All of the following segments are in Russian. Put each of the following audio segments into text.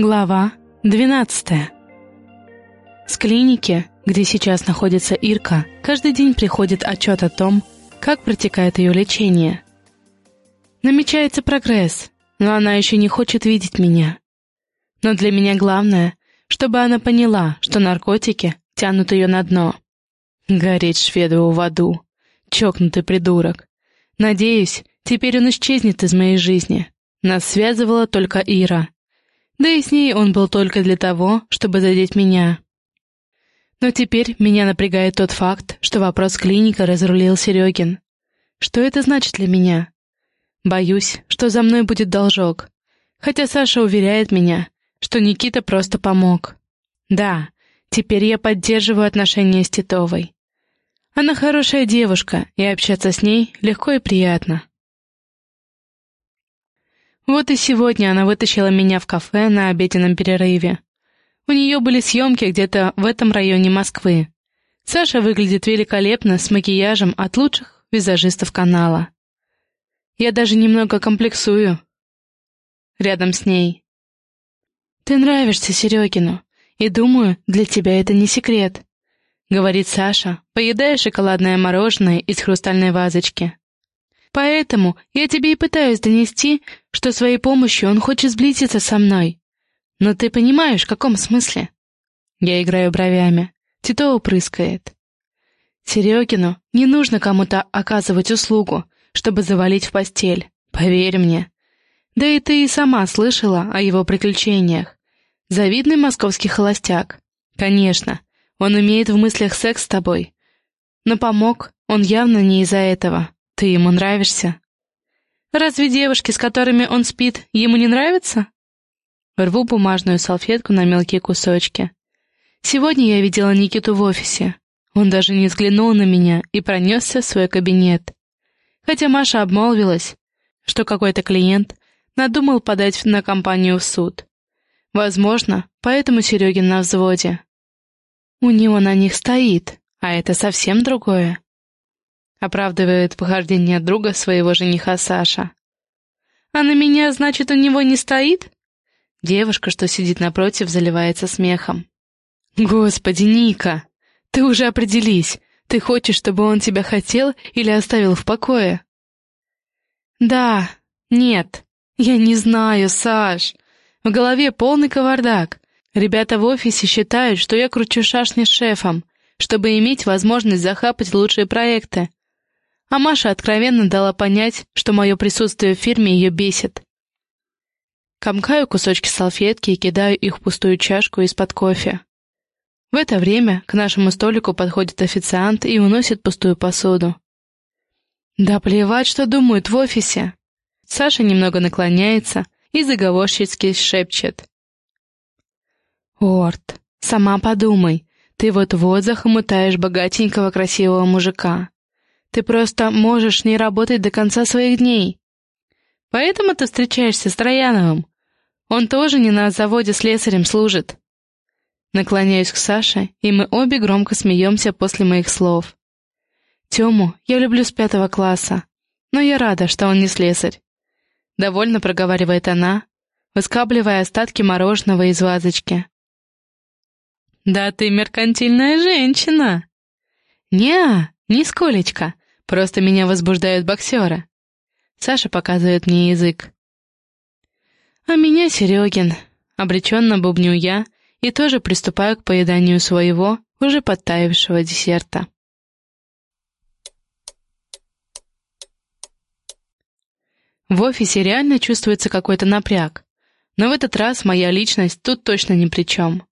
Глава 12 С клиники, где сейчас находится Ирка, каждый день приходит отчет о том, как протекает ее лечение. Намечается прогресс, но она еще не хочет видеть меня. Но для меня главное, чтобы она поняла, что наркотики тянут ее на дно. Гореть шведу в аду. Чокнутый придурок. Надеюсь, теперь он исчезнет из моей жизни. Нас связывала только Ира. Да и с ней он был только для того, чтобы задеть меня. Но теперь меня напрягает тот факт, что вопрос клиника разрулил Серегин. Что это значит для меня? Боюсь, что за мной будет должок. Хотя Саша уверяет меня, что Никита просто помог. Да, теперь я поддерживаю отношения с Титовой. Она хорошая девушка, и общаться с ней легко и приятно. Вот и сегодня она вытащила меня в кафе на обеденном перерыве. У нее были съемки где-то в этом районе Москвы. Саша выглядит великолепно, с макияжем от лучших визажистов канала. Я даже немного комплексую рядом с ней. «Ты нравишься Серегину, и думаю, для тебя это не секрет», — говорит Саша, поедая шоколадное мороженое из хрустальной вазочки. Поэтому я тебе и пытаюсь донести, что своей помощью он хочет сблизиться со мной. Но ты понимаешь, в каком смысле? Я играю бровями. Тито упрыскает. Серегину не нужно кому-то оказывать услугу, чтобы завалить в постель. Поверь мне. Да и ты и сама слышала о его приключениях. Завидный московский холостяк. Конечно, он умеет в мыслях секс с тобой. Но помог он явно не из-за этого. Ты ему нравишься? Разве девушки, с которыми он спит, ему не нравятся? Рву бумажную салфетку на мелкие кусочки. Сегодня я видела Никиту в офисе. Он даже не взглянул на меня и пронесся в свой кабинет. Хотя Маша обмолвилась, что какой-то клиент надумал подать на компанию в суд. Возможно, поэтому Серегин на взводе. У него на них стоит, а это совсем другое. Оправдывает похождение друга своего жениха Саша. «А на меня, значит, у него не стоит?» Девушка, что сидит напротив, заливается смехом. «Господи, Ника, ты уже определись, ты хочешь, чтобы он тебя хотел или оставил в покое?» «Да, нет, я не знаю, Саш. В голове полный кавардак. Ребята в офисе считают, что я кручу шашни с шефом, чтобы иметь возможность захапать лучшие проекты. А Маша откровенно дала понять, что мое присутствие в фирме ее бесит. Комкаю кусочки салфетки и кидаю их в пустую чашку из-под кофе. В это время к нашему столику подходит официант и уносит пустую посуду. «Да плевать, что думают в офисе!» Саша немного наклоняется и заговорщицки шепчет. «Орт, сама подумай, ты вот-вот захомутаешь богатенького красивого мужика. Ты просто можешь не работать до конца своих дней. Поэтому ты встречаешься с Трояновым. Он тоже не на заводе с слесарем служит. Наклоняюсь к Саше, и мы обе громко смеемся после моих слов. Тему я люблю с пятого класса, но я рада, что он не слесарь. Довольно проговаривает она, выскабливая остатки мороженого из вазочки. «Да ты меркантильная женщина!» «Не, нисколечко. Просто меня возбуждают боксеры. Саша показывает мне язык. А меня Серегин. Обреченно бубню я и тоже приступаю к поеданию своего, уже подтаявшего десерта. В офисе реально чувствуется какой-то напряг, но в этот раз моя личность тут точно ни при чем.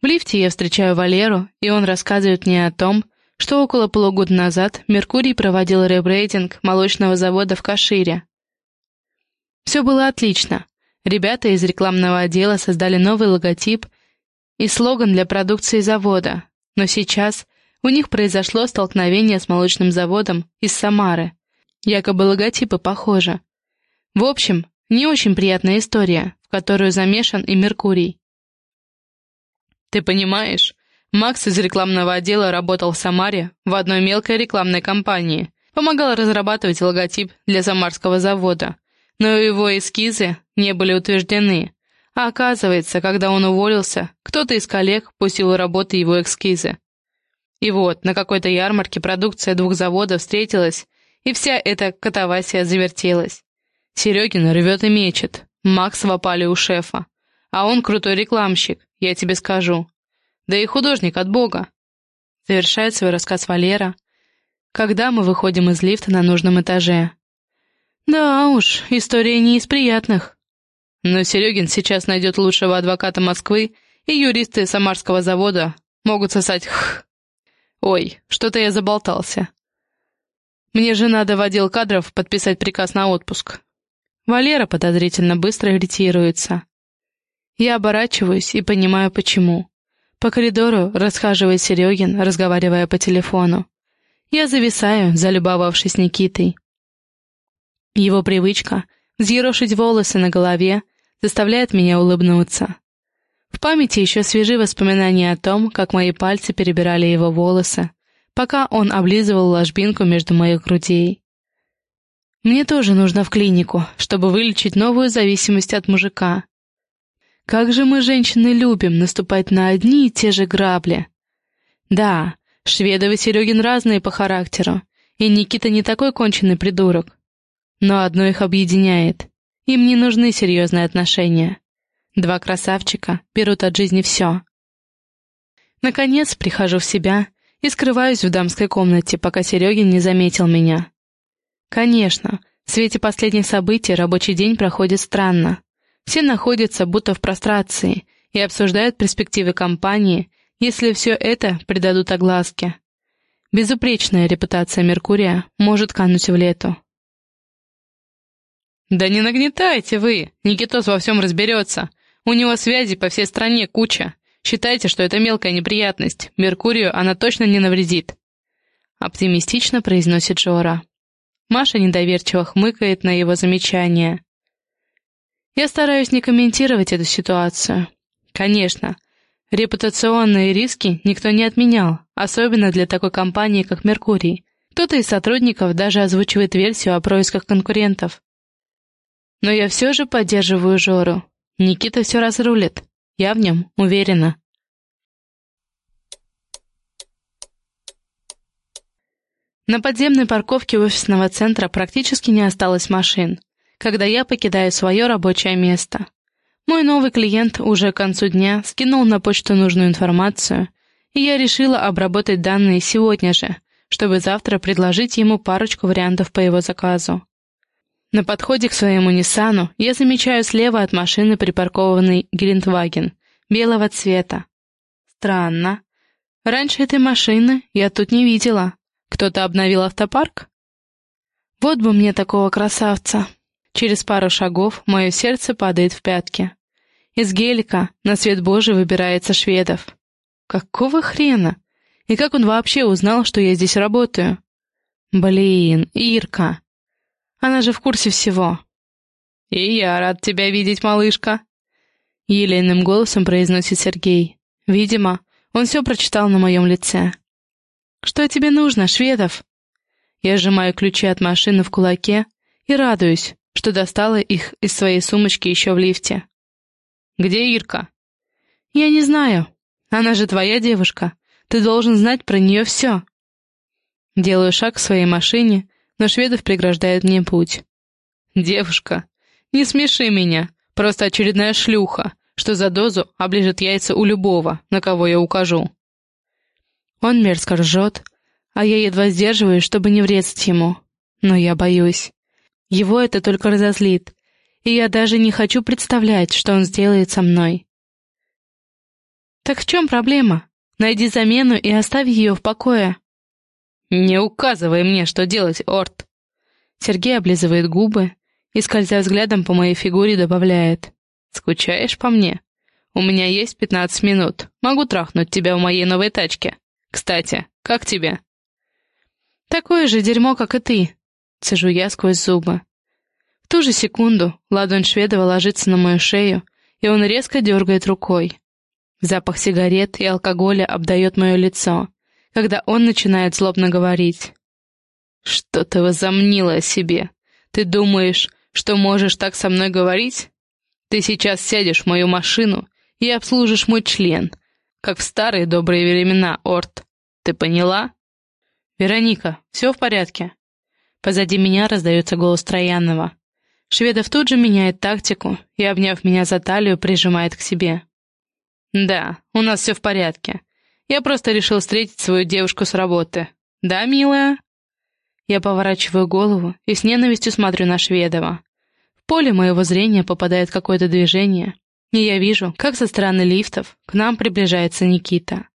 В лифте я встречаю Валеру, и он рассказывает мне о том, что около полугода назад Меркурий проводил ребрейдинг молочного завода в Кашире. Все было отлично. Ребята из рекламного отдела создали новый логотип и слоган для продукции завода, но сейчас у них произошло столкновение с молочным заводом из Самары. Якобы логотипы похожи. В общем, не очень приятная история, в которую замешан и Меркурий. «Ты понимаешь, Макс из рекламного отдела работал в Самаре в одной мелкой рекламной компании, помогал разрабатывать логотип для самарского завода, но его эскизы не были утверждены, А оказывается, когда он уволился, кто-то из коллег пустил работы его эскизы. И вот, на какой-то ярмарке продукция двух заводов встретилась, и вся эта катавасия завертелась. Серегин рвет и мечет, Макс в у шефа. А он крутой рекламщик, я тебе скажу. Да и художник от бога. Завершает свой рассказ Валера, когда мы выходим из лифта на нужном этаже. Да уж, история не из приятных. Но Серегин сейчас найдет лучшего адвоката Москвы, и юристы Самарского завода могут сосать х. Ой, что-то я заболтался. Мне же надо в отдел кадров подписать приказ на отпуск. Валера подозрительно быстро ретируется. Я оборачиваюсь и понимаю, почему. По коридору расхаживает Серегин, разговаривая по телефону. Я зависаю, залюбовавшись Никитой. Его привычка взъерошить волосы на голове заставляет меня улыбнуться. В памяти еще свежи воспоминания о том, как мои пальцы перебирали его волосы, пока он облизывал ложбинку между моих грудей. Мне тоже нужно в клинику, чтобы вылечить новую зависимость от мужика. Как же мы, женщины, любим наступать на одни и те же грабли. Да, Шведов и Серегин разные по характеру, и Никита не такой конченый придурок. Но одно их объединяет. Им не нужны серьезные отношения. Два красавчика берут от жизни все. Наконец прихожу в себя и скрываюсь в дамской комнате, пока Серегин не заметил меня. Конечно, в свете последних событий рабочий день проходит странно. Все находятся будто в прострации и обсуждают перспективы компании, если все это придадут огласке. Безупречная репутация Меркурия может кануть в лету. «Да не нагнетайте вы! Никитос во всем разберется. У него связи по всей стране куча. Считайте, что это мелкая неприятность. Меркурию она точно не навредит». Оптимистично произносит Жора. Маша недоверчиво хмыкает на его замечание. Я стараюсь не комментировать эту ситуацию. Конечно, репутационные риски никто не отменял, особенно для такой компании, как Меркурий. Кто-то из сотрудников даже озвучивает версию о происках конкурентов. Но я все же поддерживаю Жору. Никита все разрулит. Я в нем уверена. На подземной парковке офисного центра практически не осталось машин, когда я покидаю свое рабочее место. Мой новый клиент уже к концу дня скинул на почту нужную информацию, и я решила обработать данные сегодня же, чтобы завтра предложить ему парочку вариантов по его заказу. На подходе к своему Ниссану я замечаю слева от машины припаркованный Гелендваген, белого цвета. Странно. Раньше этой машины я тут не видела. Кто-то обновил автопарк? Вот бы мне такого красавца. Через пару шагов мое сердце падает в пятки. Из гелика на свет Божий выбирается шведов. Какого хрена? И как он вообще узнал, что я здесь работаю? Блин, Ирка. Она же в курсе всего. «И я рад тебя видеть, малышка», — елейным голосом произносит Сергей. Видимо, он все прочитал на моем лице. «Что тебе нужно, Шведов?» Я сжимаю ключи от машины в кулаке и радуюсь, что достала их из своей сумочки еще в лифте. «Где Ирка?» «Я не знаю. Она же твоя девушка. Ты должен знать про нее все». Делаю шаг к своей машине но Шведов преграждает мне путь. «Девушка, не смеши меня, просто очередная шлюха, что за дозу оближет яйца у любого, на кого я укажу». Он мерзко ржет, а я едва сдерживаюсь, чтобы не врезать ему. Но я боюсь. Его это только разозлит, и я даже не хочу представлять, что он сделает со мной. «Так в чем проблема? Найди замену и оставь ее в покое», «Не указывай мне, что делать, Орт!» Сергей облизывает губы и, скользя взглядом по моей фигуре, добавляет. «Скучаешь по мне? У меня есть пятнадцать минут. Могу трахнуть тебя в моей новой тачке. Кстати, как тебе?» «Такое же дерьмо, как и ты», — цежу я сквозь зубы. В ту же секунду ладонь Шведова ложится на мою шею, и он резко дергает рукой. Запах сигарет и алкоголя обдает мое лицо, когда он начинает злобно говорить. «Что ты возомнила о себе? Ты думаешь, что можешь так со мной говорить? Ты сейчас сядешь в мою машину и обслужишь мой член, как в старые добрые времена, Орт. Ты поняла? Вероника, все в порядке? Позади меня раздается голос Троянова. Шведов тут же меняет тактику и, обняв меня за талию, прижимает к себе. «Да, у нас все в порядке. Я просто решил встретить свою девушку с работы. Да, милая?» Я поворачиваю голову и с ненавистью смотрю на Шведова. В поле моего зрения попадает какое-то движение, и я вижу, как со стороны лифтов к нам приближается Никита.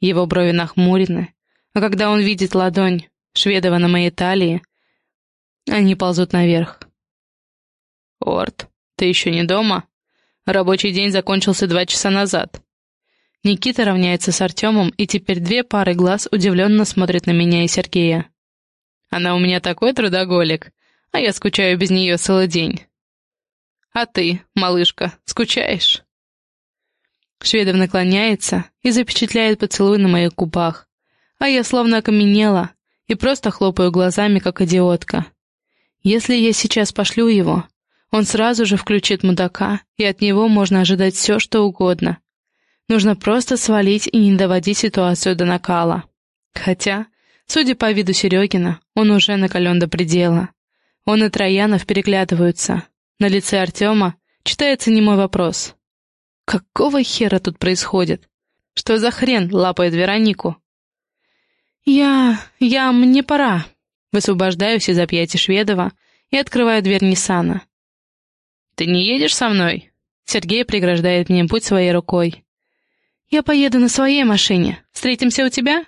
Его брови нахмурены, а когда он видит ладонь Шведова на моей талии, они ползут наверх. «Орт, ты еще не дома? Рабочий день закончился два часа назад». Никита равняется с Артемом, и теперь две пары глаз удивленно смотрят на меня и Сергея. «Она у меня такой трудоголик, а я скучаю без нее целый день. А ты, малышка, скучаешь?» Шведов наклоняется и запечатляет поцелуй на моих губах, а я словно окаменела и просто хлопаю глазами, как идиотка. Если я сейчас пошлю его, он сразу же включит мудака, и от него можно ожидать все, что угодно. Нужно просто свалить и не доводить ситуацию до накала. Хотя, судя по виду Серегина, он уже накален до предела. Он и Троянов переглядываются. На лице Артема читается немой вопрос. Какого хера тут происходит? Что за хрен лапает Веронику? Я... я... мне пора. Высвобождаюсь из объятий Шведова и открываю дверь Ниссана. «Ты не едешь со мной?» Сергей преграждает мне путь своей рукой. «Я поеду на своей машине. Встретимся у тебя?»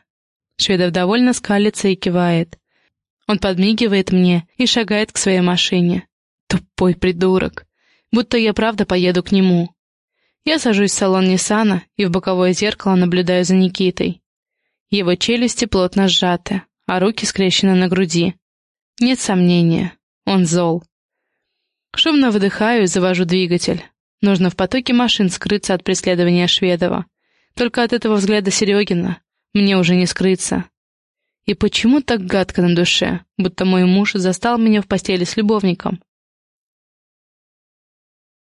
Шведов довольно скалится и кивает. Он подмигивает мне и шагает к своей машине. Тупой придурок. Будто я правда поеду к нему. Я сажусь в салон Ниссана и в боковое зеркало наблюдаю за Никитой. Его челюсти плотно сжаты, а руки скрещены на груди. Нет сомнения, он зол. Шумно выдыхаю и завожу двигатель. Нужно в потоке машин скрыться от преследования Шведова. Только от этого взгляда Серегина мне уже не скрыться. И почему так гадко на душе, будто мой муж застал меня в постели с любовником?